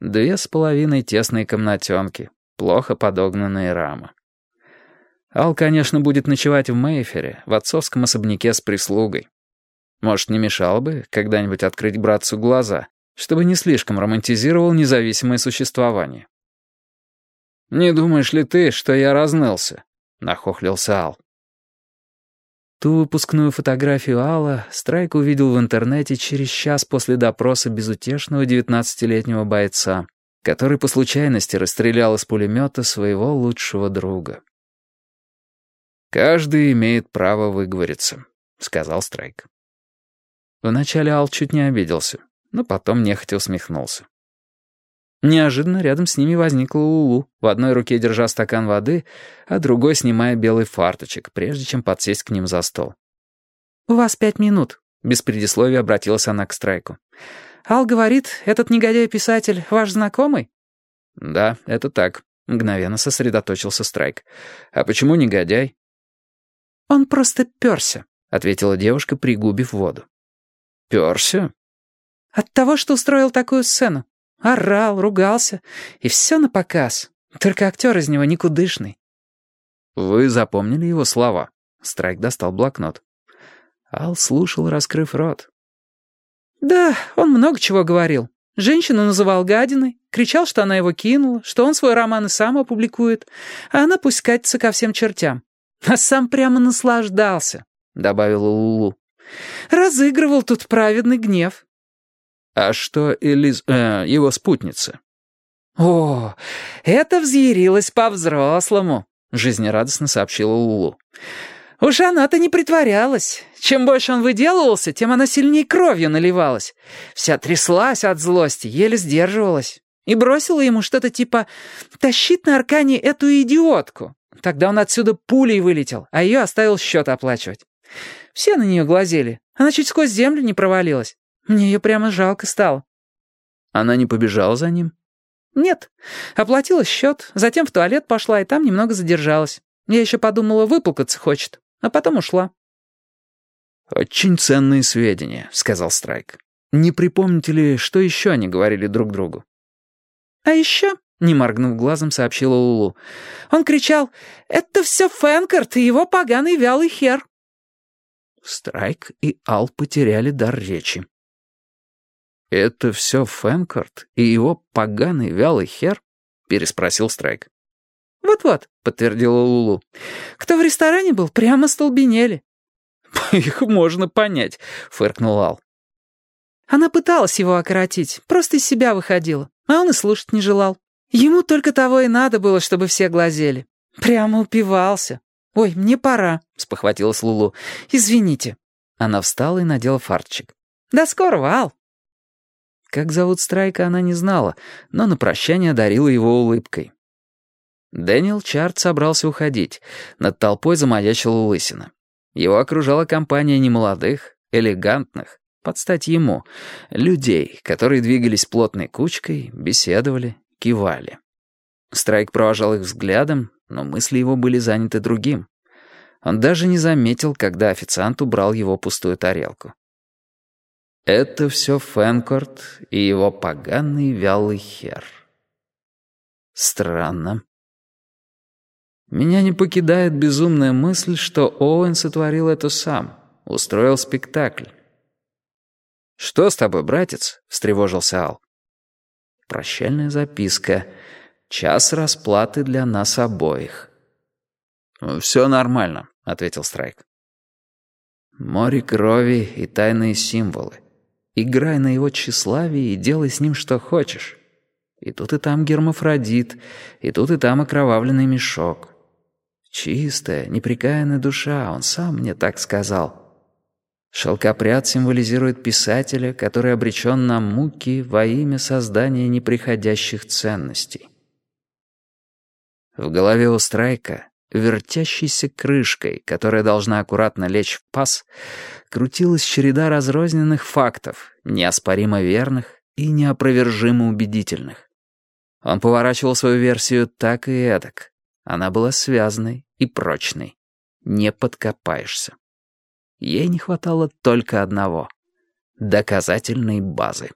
Две с половиной тесные комнатенки, плохо подогнанные рамы. Ал, конечно, будет ночевать в Мейфере, в отцовском особняке с прислугой. Может, не мешало бы когда-нибудь открыть братцу глаза, чтобы не слишком романтизировал независимое существование. «Не думаешь ли ты, что я разнылся?» — нахохлился Ал. Ту выпускную фотографию Алла Страйк увидел в интернете через час после допроса безутешного девятнадцатилетнего бойца, который по случайности расстрелял из пулемета своего лучшего друга. «Каждый имеет право выговориться», — сказал Страйк. Вначале Ал чуть не обиделся, но потом нехотя усмехнулся. Неожиданно рядом с ними возникла Лулу, в одной руке держа стакан воды, а другой снимая белый фарточек, прежде чем подсесть к ним за стол. «У вас пять минут», — без предисловия обратилась она к Страйку. «Ал говорит, этот негодяй-писатель ваш знакомый?» «Да, это так», — мгновенно сосредоточился Страйк. «А почему негодяй?» «Он просто перся», — ответила девушка, пригубив воду. «Перся?» «От того, что устроил такую сцену. Орал, ругался. И все на показ. Только актер из него никудышный. «Вы запомнили его слова?» Страйк достал блокнот. Ал слушал, раскрыв рот. «Да, он много чего говорил. Женщину называл гадиной, кричал, что она его кинула, что он свой роман и сам опубликует, а она пусть катится ко всем чертям. А сам прямо наслаждался», — добавила Лулу. «Разыгрывал тут праведный гнев». «А что Элиз... Э, его спутница?» «О, это взъярилась по-взрослому», — жизнерадостно сообщила Лулу. «Уж она-то не притворялась. Чем больше он выделывался, тем она сильнее кровью наливалась. Вся тряслась от злости, еле сдерживалась. И бросила ему что-то типа «тащить на аркане эту идиотку». Тогда он отсюда пулей вылетел, а ее оставил счет оплачивать. Все на нее глазели. Она чуть сквозь землю не провалилась. Мне ее прямо жалко стало». Она не побежала за ним? «Нет. Оплатила счет, затем в туалет пошла и там немного задержалась. Я еще подумала, выплакаться хочет, а потом ушла». «Очень ценные сведения», — сказал Страйк. «Не припомните ли, что еще они говорили друг другу?» «А еще...» — не моргнув глазом, сообщила Лулу. «Он кричал, это все Фэнкарт и его поганый вялый хер». Страйк и Ал потеряли дар речи. «Это все Фэнкорт и его поганый вялый хер?» — переспросил Страйк. «Вот-вот», — подтвердила Лулу. «Кто в ресторане был, прямо столбенели». «Их можно понять», — фыркнул Ал. Она пыталась его окоротить, просто из себя выходила, а он и слушать не желал. Ему только того и надо было, чтобы все глазели. Прямо упивался. «Ой, мне пора», — спохватилась Лулу. «Извините». Она встала и надела фарточек. «До скорого, Ал». Как зовут Страйка, она не знала, но на прощание одарила его улыбкой. Дэниел Чарт собрался уходить. Над толпой замаячила лысина. Его окружала компания немолодых, элегантных, под стать ему, людей, которые двигались плотной кучкой, беседовали, кивали. Страйк провожал их взглядом, но мысли его были заняты другим. Он даже не заметил, когда официант убрал его пустую тарелку. Это все Фэнкорт и его поганый вялый хер. Странно. Меня не покидает безумная мысль, что Оуэн сотворил это сам, устроил спектакль. «Что с тобой, братец?» — встревожился Ал. Прощальная записка. Час расплаты для нас обоих. «Все нормально», — ответил Страйк. Море крови и тайные символы. Играй на его тщеславии и делай с ним что хочешь. И тут и там гермафродит, и тут и там окровавленный мешок. Чистая, неприкаянная душа, он сам мне так сказал. Шелкопряд символизирует писателя, который обречен на муки во имя создания неприходящих ценностей. В голове у Страйка вертящейся крышкой, которая должна аккуратно лечь в паз, крутилась череда разрозненных фактов, неоспоримо верных и неопровержимо убедительных. Он поворачивал свою версию так и эдак. Она была связанной и прочной. Не подкопаешься. Ей не хватало только одного — доказательной базы.